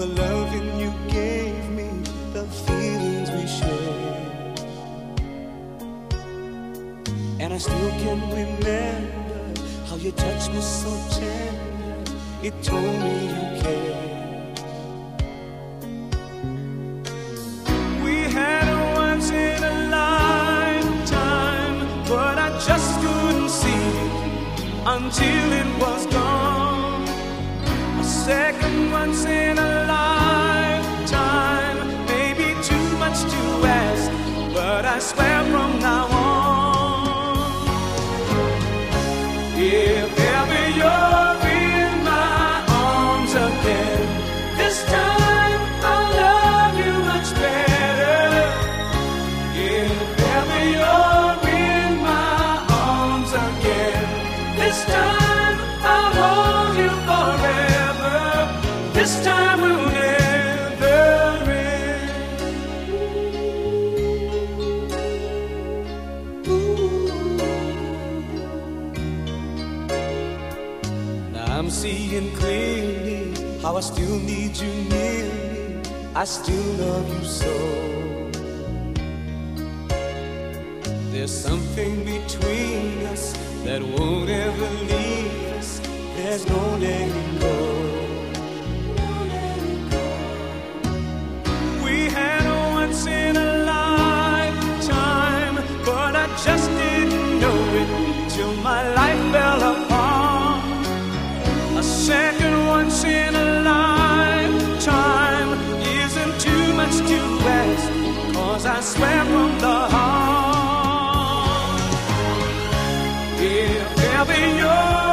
the loving you gave me, the feelings we shared. And I still can remember how you touched me so tender. It told me you cared. until it was gone. Second once in a lifetime, maybe too much to ask, but I swear from now on, if ever you're in my arms again, this time I'll love you much better. If This time will never end. Now I'm seeing clearly how I still need you near me. I still love you so. There's something between us that won't ever leave us. There's no letting go. My life fell apart. A second once in a lifetime isn't too much to ask, cause I swear from the heart. If ever you're